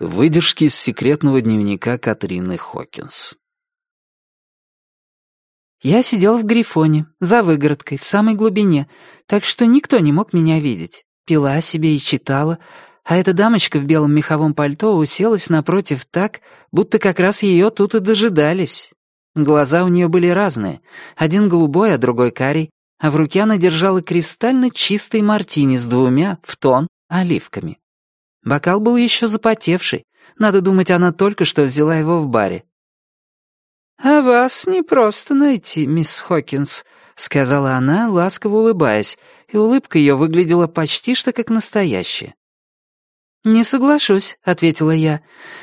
Выдержки из секретного дневника Катрины Хокинс. Я сидел в Грифоне, за выгородкой, в самой глубине, так что никто не мог меня видеть. Пила себе и читала, а эта дамочка в белом меховом пальто уселась напротив так, будто как раз ее тут и дожидались. Глаза у нее были разные, один голубой, а другой карий, а в руке она держала кристально чистый мартини с двумя, в тон, оливками. Бокал был еще запотевший. Надо думать, она только что взяла его в баре. «А вас не просто найти, мисс Хокинс», — сказала она, ласково улыбаясь, и улыбка ее выглядела почти что как настоящая. «Не соглашусь», — ответила я.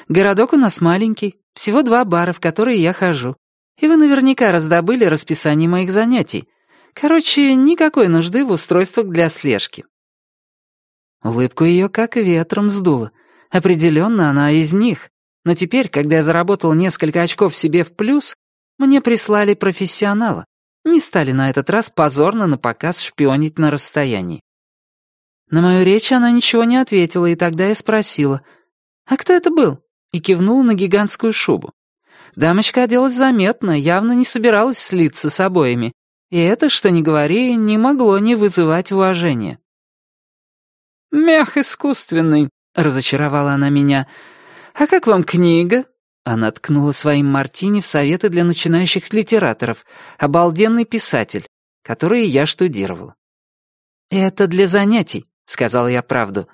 «Городок у нас маленький, всего два бара, в которые я хожу. И вы наверняка раздобыли расписание моих занятий. Короче, никакой нужды в устройствах для слежки. Улыбку ее как ветром сдуло. Определенно она из них. Но теперь, когда я заработал несколько очков себе в плюс, мне прислали профессионала. Не стали на этот раз позорно на показ шпионить на расстоянии. На мою речь она ничего не ответила, и тогда я спросила, «А кто это был?» и кивнула на гигантскую шубу. Дамочка оделась заметно, явно не собиралась слиться с обоими. И это, что ни говори, не могло не вызывать уважения. «Мех искусственный», — разочаровала она меня. «А как вам книга?» Она ткнула своим мартини в советы для начинающих литераторов, обалденный писатель, которые я штудировал. «Это для занятий», — сказал я правду.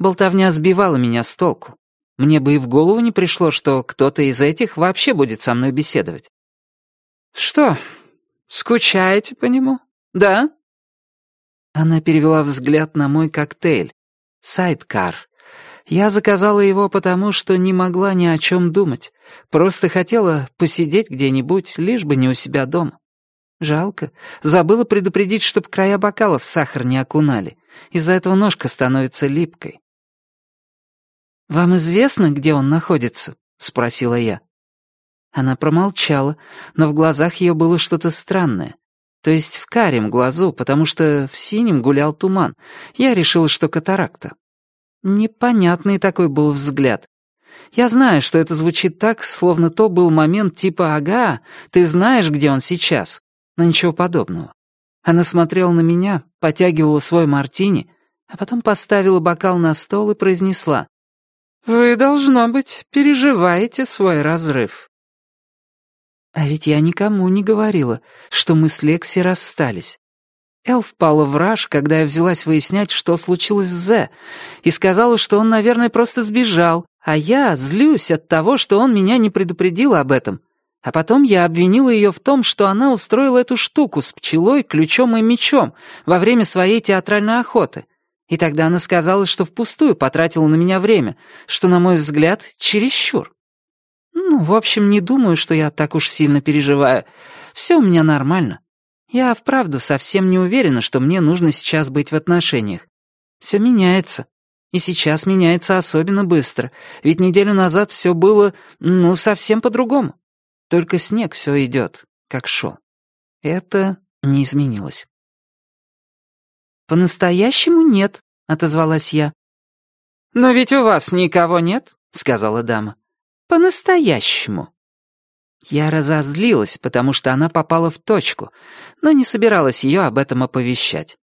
Болтовня сбивала меня с толку. Мне бы и в голову не пришло, что кто-то из этих вообще будет со мной беседовать. «Что, скучаете по нему? Да?» Она перевела взгляд на мой коктейль. Сайдкар. Я заказала его потому, что не могла ни о чем думать. Просто хотела посидеть где-нибудь, лишь бы не у себя дома. Жалко. Забыла предупредить, чтоб края бокалов сахар не окунали. Из-за этого ножка становится липкой. «Вам известно, где он находится?» — спросила я. Она промолчала, но в глазах ее было что-то странное. То есть в карем глазу, потому что в синем гулял туман. Я решила, что катаракта. Непонятный такой был взгляд. Я знаю, что это звучит так, словно то был момент типа «Ага, ты знаешь, где он сейчас», но ничего подобного. Она смотрела на меня, потягивала свой мартини, а потом поставила бокал на стол и произнесла «Вы, должно быть, переживаете свой разрыв». А ведь я никому не говорила, что мы с Лекси расстались. Эл впала в раж, когда я взялась выяснять, что случилось с Зе, и сказала, что он, наверное, просто сбежал, а я злюсь от того, что он меня не предупредил об этом. А потом я обвинила ее в том, что она устроила эту штуку с пчелой, ключом и мечом во время своей театральной охоты. И тогда она сказала, что впустую потратила на меня время, что, на мой взгляд, чересчур. Ну, в общем, не думаю, что я так уж сильно переживаю. Все у меня нормально. Я вправду совсем не уверена, что мне нужно сейчас быть в отношениях. Все меняется. И сейчас меняется особенно быстро, ведь неделю назад все было, ну, совсем по-другому. Только снег все идет, как шел. Это не изменилось. «По-настоящему нет», — отозвалась я. «Но ведь у вас никого нет», — сказала дама. По-настоящему. Я разозлилась, потому что она попала в точку, но не собиралась ее об этом оповещать.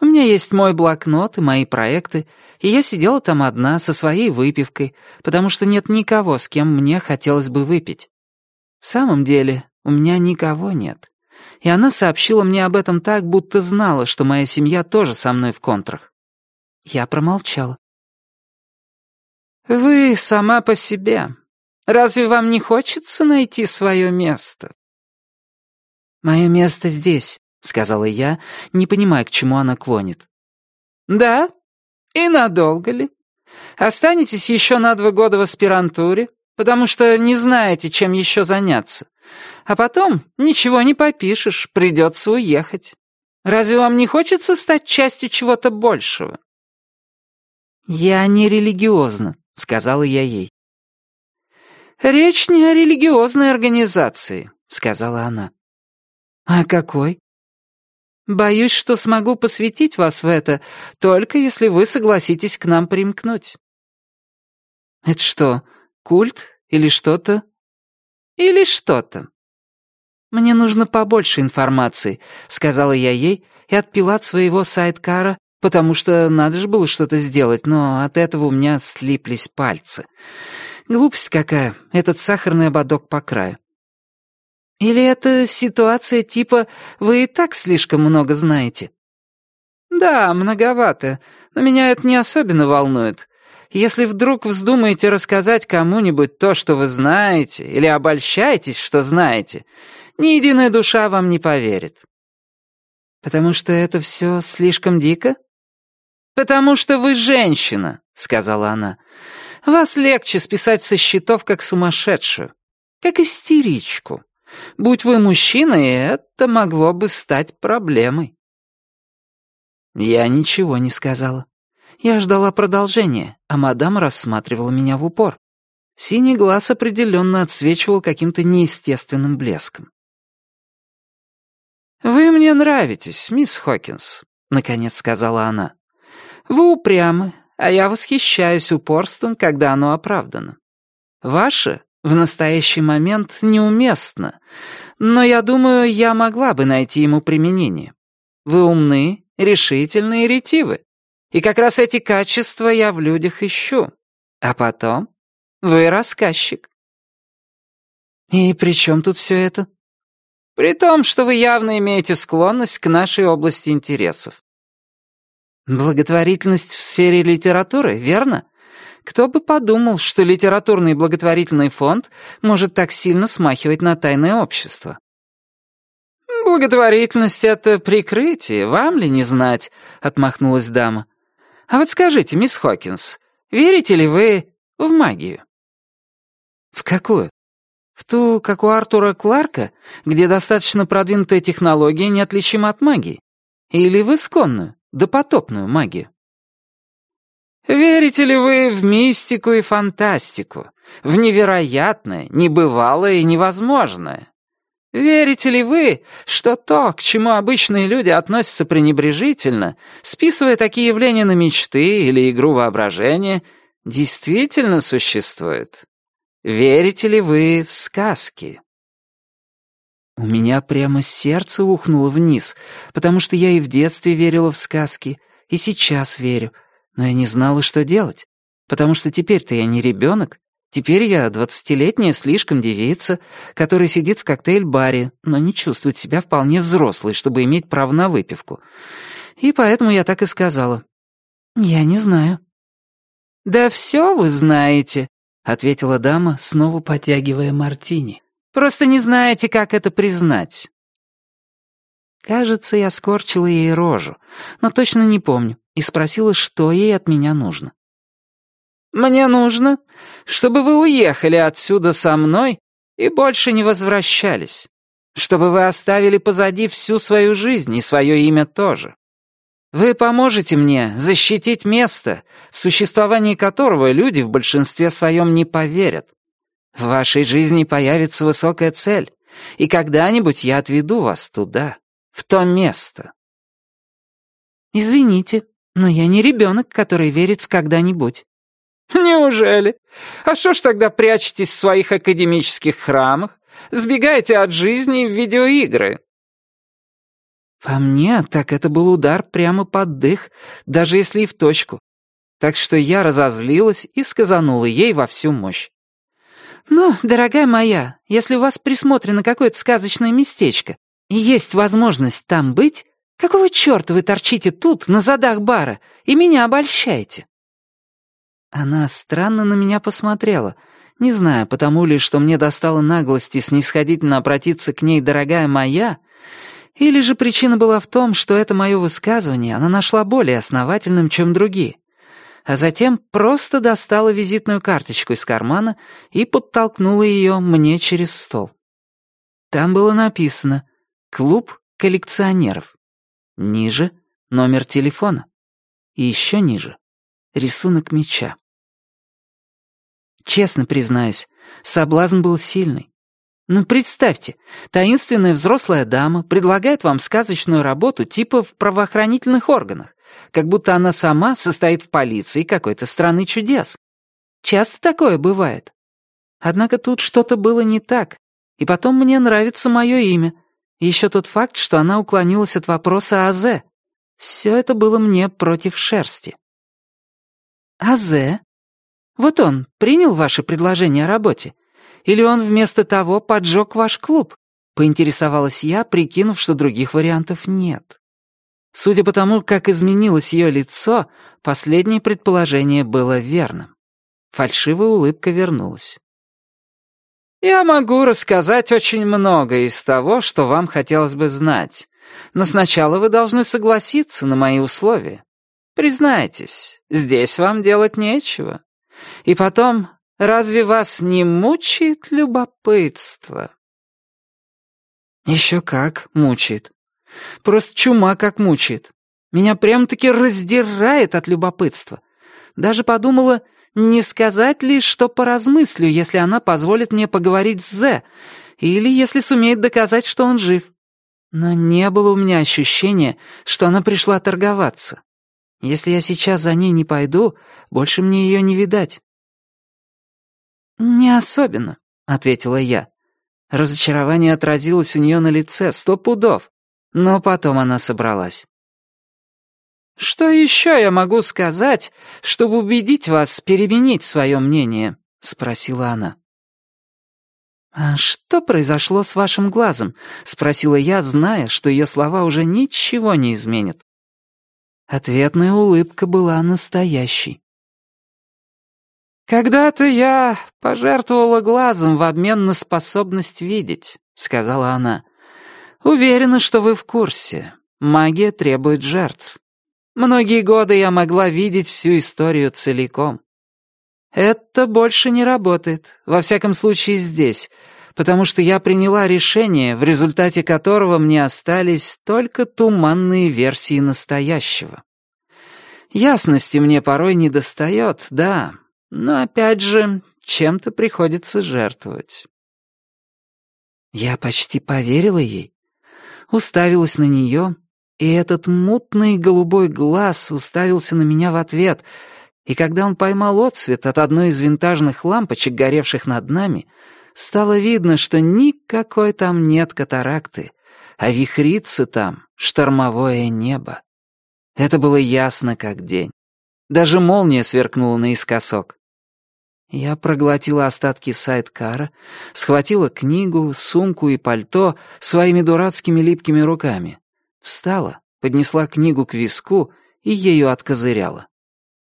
У меня есть мой блокнот и мои проекты, и я сидела там одна со своей выпивкой, потому что нет никого, с кем мне хотелось бы выпить. В самом деле, у меня никого нет. И она сообщила мне об этом так, будто знала, что моя семья тоже со мной в контрах. Я промолчала. «Вы сама по себе», Разве вам не хочется найти свое место?» «Мое место здесь», — сказала я, не понимая, к чему она клонит. «Да? И надолго ли? Останетесь еще на два года в аспирантуре, потому что не знаете, чем еще заняться. А потом ничего не попишешь, придется уехать. Разве вам не хочется стать частью чего-то большего?» «Я не религиозна», — сказала я ей. «Речь не о религиозной организации», — сказала она. «А какой?» «Боюсь, что смогу посвятить вас в это, только если вы согласитесь к нам примкнуть». Это что, культ или что-то? Или что-то? Мне нужно побольше информации, сказала я ей и отпила от своего сайдкара, потому что надо же было что-то сделать, но от этого у меня слиплись пальцы. Глупость какая, этот сахарный ободок по краю. Или это ситуация типа «вы и так слишком много знаете»? Да, многовато, но меня это не особенно волнует. Если вдруг вздумаете рассказать кому-нибудь то, что вы знаете, или обольщаетесь, что знаете, ни единая душа вам не поверит. Потому что это все слишком дико? Потому что вы женщина, сказала она. Вас легче списать со счетов как сумасшедшую, как истеричку. Будь вы мужчиной, это могло бы стать проблемой. Я ничего не сказала. Я ждала продолжения, а мадам рассматривала меня в упор. Синий глаз определенно отсвечивал каким-то неестественным блеском. «Вы мне нравитесь, мисс Хокинс», — наконец сказала она. «Вы упрямы, а я восхищаюсь упорством, когда оно оправдано. Ваше в настоящий момент неуместно, но я думаю, я могла бы найти ему применение. Вы умны, решительны и ретивы. И как раз эти качества я в людях ищу. А потом вы рассказчик. И при чем тут все это? При том, что вы явно имеете склонность к нашей области интересов. Благотворительность в сфере литературы, верно? Кто бы подумал, что литературный благотворительный фонд может так сильно смахивать на тайное общество? «Благотворительность — это прикрытие, вам ли не знать?» — отмахнулась дама. А вот скажите, мисс Хокинс, верите ли вы в магию? В какую? В ту, как у Артура Кларка, где достаточно продвинутая технология неотличима от магии? Или в исконную, допотопную магию? Верите ли вы в мистику и фантастику, в невероятное, небывалое и невозможное? Верите ли вы, что то, к чему обычные люди относятся пренебрежительно, списывая такие явления на мечты или игру воображения, действительно существует? Верите ли вы в сказки? У меня прямо сердце ухнуло вниз, потому что я и в детстве верила в сказки, и сейчас верю, но я не знала, что делать, потому что теперь-то я не ребенок, Теперь я двадцатилетняя слишком девица, которая сидит в коктейль-баре, но не чувствует себя вполне взрослой, чтобы иметь право на выпивку. И поэтому я так и сказала. «Я не знаю». «Да все вы знаете», — ответила дама, снова потягивая мартини. «Просто не знаете, как это признать». Кажется, я скорчила ей рожу, но точно не помню, и спросила, что ей от меня нужно. Мне нужно, чтобы вы уехали отсюда со мной и больше не возвращались. Чтобы вы оставили позади всю свою жизнь и свое имя тоже. Вы поможете мне защитить место, в существовании которого люди в большинстве своем не поверят. В вашей жизни появится высокая цель, и когда-нибудь я отведу вас туда, в то место. Извините, но я не ребенок, который верит в когда-нибудь. «Неужели? А что ж тогда прячетесь в своих академических храмах? Сбегаете от жизни в видеоигры?» По мне, так это был удар прямо под дых, даже если и в точку. Так что я разозлилась и сказанула ей во всю мощь. «Ну, дорогая моя, если у вас присмотрено какое-то сказочное местечко и есть возможность там быть, какого черта вы торчите тут, на задах бара, и меня обольщаете?» Она странно на меня посмотрела. Не знаю, потому ли, что мне достало наглости снисходительно обратиться к ней, дорогая моя, или же причина была в том, что это мое высказывание она нашла более основательным, чем другие. А затем просто достала визитную карточку из кармана и подтолкнула ее мне через стол. Там было написано «Клуб коллекционеров». Ниже — номер телефона. И еще ниже — рисунок меча. Честно признаюсь, соблазн был сильный. Ну, представьте, таинственная взрослая дама предлагает вам сказочную работу типа в правоохранительных органах, как будто она сама состоит в полиции какой-то страны чудес. Часто такое бывает. Однако тут что-то было не так. И потом мне нравится мое имя. Еще тот факт, что она уклонилась от вопроса о Зе. Все это было мне против шерсти. «Азе? Вот он принял ваше предложение о работе? Или он вместо того поджег ваш клуб?» — поинтересовалась я, прикинув, что других вариантов нет. Судя по тому, как изменилось ее лицо, последнее предположение было верным. Фальшивая улыбка вернулась. «Я могу рассказать очень многое из того, что вам хотелось бы знать, но сначала вы должны согласиться на мои условия. Признайтесь, здесь вам делать нечего. И потом, разве вас не мучает любопытство? Еще как мучает. Просто чума как мучает. Меня прям-таки раздирает от любопытства. Даже подумала, не сказать ли, что поразмыслю, если она позволит мне поговорить с Зе, или если сумеет доказать, что он жив. Но не было у меня ощущения, что она пришла торговаться. Если я сейчас за ней не пойду, больше мне ее не видать». «Не особенно», — ответила я. Разочарование отразилось у нее на лице, сто пудов. Но потом она собралась. «Что еще я могу сказать, чтобы убедить вас переменить свое мнение?» — спросила она. «А что произошло с вашим глазом?» — спросила я, зная, что ее слова уже ничего не изменят. Ответная улыбка была настоящей. «Когда-то я пожертвовала глазом в обмен на способность видеть», — сказала она. «Уверена, что вы в курсе. Магия требует жертв. Многие годы я могла видеть всю историю целиком. Это больше не работает, во всяком случае здесь, потому что я приняла решение, в результате которого мне остались только туманные версии настоящего. Ясности мне порой не достает, да, но опять же, чем-то приходится жертвовать. Я почти поверила ей, уставилась на нее, и этот мутный голубой глаз уставился на меня в ответ, и когда он поймал отсвет от одной из винтажных лампочек, горевших над нами, стало видно, что никакой там нет катаракты, а вихрится там штормовое небо. Это было ясно как день. Даже молния сверкнула наискосок. Я проглотила остатки сайдкара, схватила книгу, сумку и пальто своими дурацкими липкими руками. Встала, поднесла книгу к виску и ею откозыряла.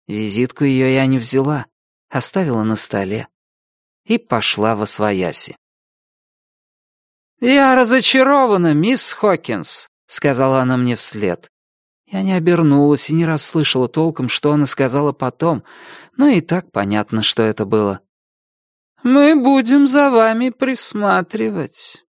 Визитку ее я не взяла, оставила на столе и пошла во свояси. «Я разочарована, мисс Хокинс», — сказала она мне вслед. Я не обернулась и не расслышала толком, что она сказала потом, но и так понятно, что это было. «Мы будем за вами присматривать».